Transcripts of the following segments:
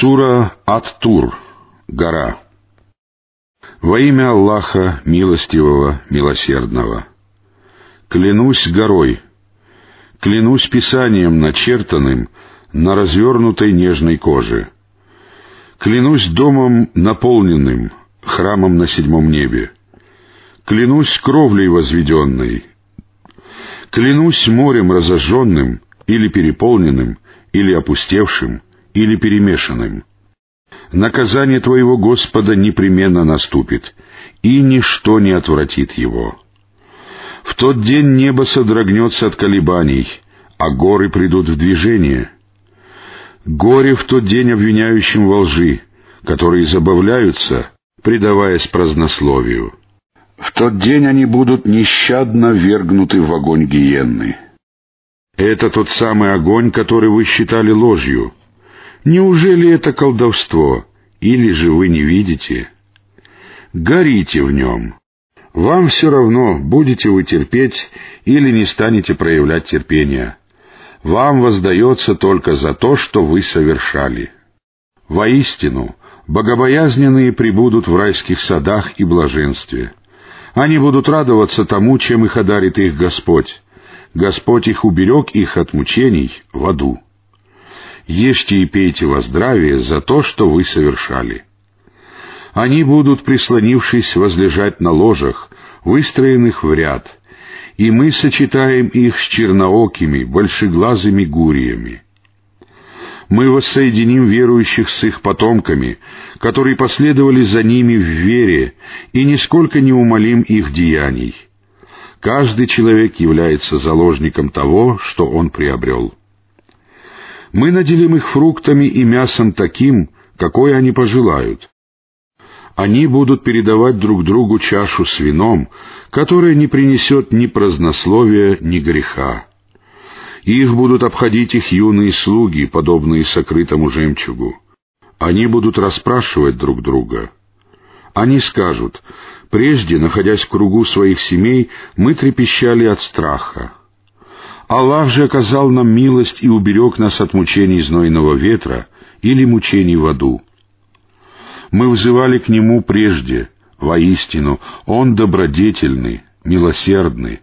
Сура Ат-Тур. Гора. Во имя Аллаха, милостивого, милосердного. Клянусь горой, клянусь писанием начертанным на развернутой нежной коже. Клянусь домом наполненным, храмом на седьмом небе. Клянусь кровлей возведенной. Клянусь морем разожженным или переполненным, или опустевшим, или перемешанным. Наказание Твоего Господа непременно наступит, и ничто не отвратит его. В тот день небо содрогнется от колебаний, а горы придут в движение. Горе в тот день обвиняющим во лжи, которые забавляются, предаваясь празднословию. В тот день они будут нещадно вергнуты в огонь гиенны. Это тот самый огонь, который вы считали ложью. Неужели это колдовство, или же вы не видите? Горите в нем. Вам все равно, будете вы терпеть или не станете проявлять терпения. Вам воздается только за то, что вы совершали. Воистину, богобоязненные прибудут в райских садах и блаженстве. Они будут радоваться тому, чем их одарит их Господь. Господь их уберег их от мучений в аду ешьте и пейте во здравие за то, что вы совершали. Они будут, прислонившись, возлежать на ложах, выстроенных в ряд, и мы сочетаем их с черноокими, большеглазыми гуриями. Мы воссоединим верующих с их потомками, которые последовали за ними в вере, и нисколько не умолим их деяний. Каждый человек является заложником того, что он приобрел мы наделим их фруктами и мясом таким, какое они пожелают. Они будут передавать друг другу чашу с вином, которая не принесет ни празднословия, ни греха. Их будут обходить их юные слуги, подобные сокрытому жемчугу. Они будут расспрашивать друг друга. Они скажут, прежде, находясь в кругу своих семей, мы трепещали от страха. Аллах же оказал нам милость и уберег нас от мучений знойного ветра или мучений в аду. Мы взывали к Нему прежде, воистину, Он добродетельный, милосердный.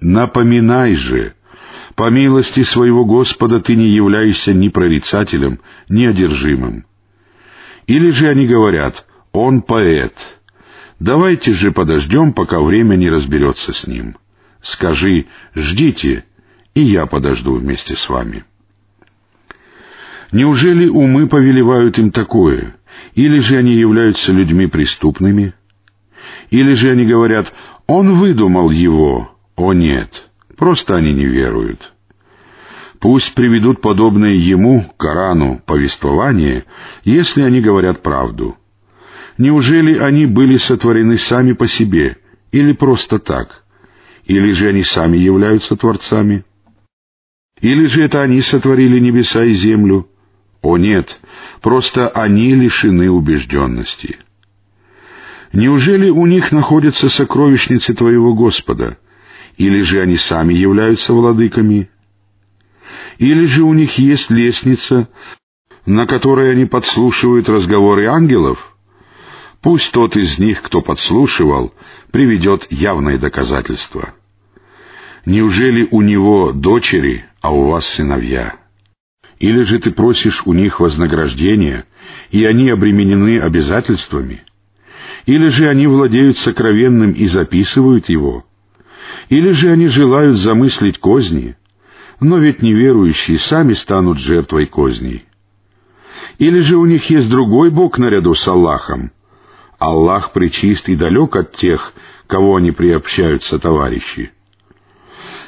Напоминай же, по милости своего Господа ты не являешься ни прорицателем, ни одержимым. Или же они говорят, он поэт. Давайте же подождем, пока время не разберется с ним. Скажи, ждите, и я подожду вместе с вами. Неужели умы повелевают им такое? Или же они являются людьми преступными? Или же они говорят, он выдумал его? О нет, просто они не веруют. Пусть приведут подобное ему, Корану, повествование, если они говорят правду. Неужели они были сотворены сами по себе, или просто так? Или же они сами являются творцами? Или же это они сотворили небеса и землю? О нет, просто они лишены убежденности. Неужели у них находятся сокровищницы Твоего Господа? Или же они сами являются владыками? Или же у них есть лестница, на которой они подслушивают разговоры ангелов? Пусть тот из них, кто подслушивал, приведет явное доказательство. Неужели у него дочери, а у вас сыновья? Или же ты просишь у них вознаграждения, и они обременены обязательствами? Или же они владеют сокровенным и записывают его? Или же они желают замыслить козни? Но ведь неверующие сами станут жертвой козней. Или же у них есть другой Бог наряду с Аллахом? Аллах причист и далек от тех, кого они приобщаются товарищи.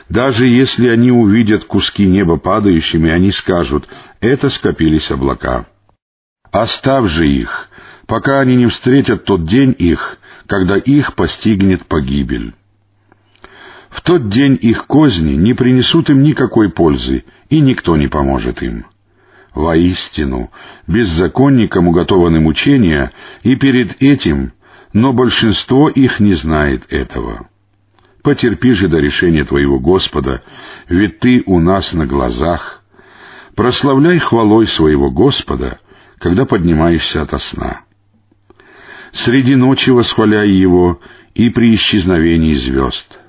Даже если они увидят куски неба падающими, они скажут, это скопились облака. Оставь же их, пока они не встретят тот день их, когда их постигнет погибель. В тот день их козни не принесут им никакой пользы, и никто не поможет им. Воистину, беззаконникам уготованы мучения, и перед этим, но большинство их не знает этого. Потерпи же до решения твоего Господа, ведь ты у нас на глазах. Прославляй хвалой своего Господа когда поднимаешься ото сна. Среди ночи восхваляй его и при исчезновении звезд.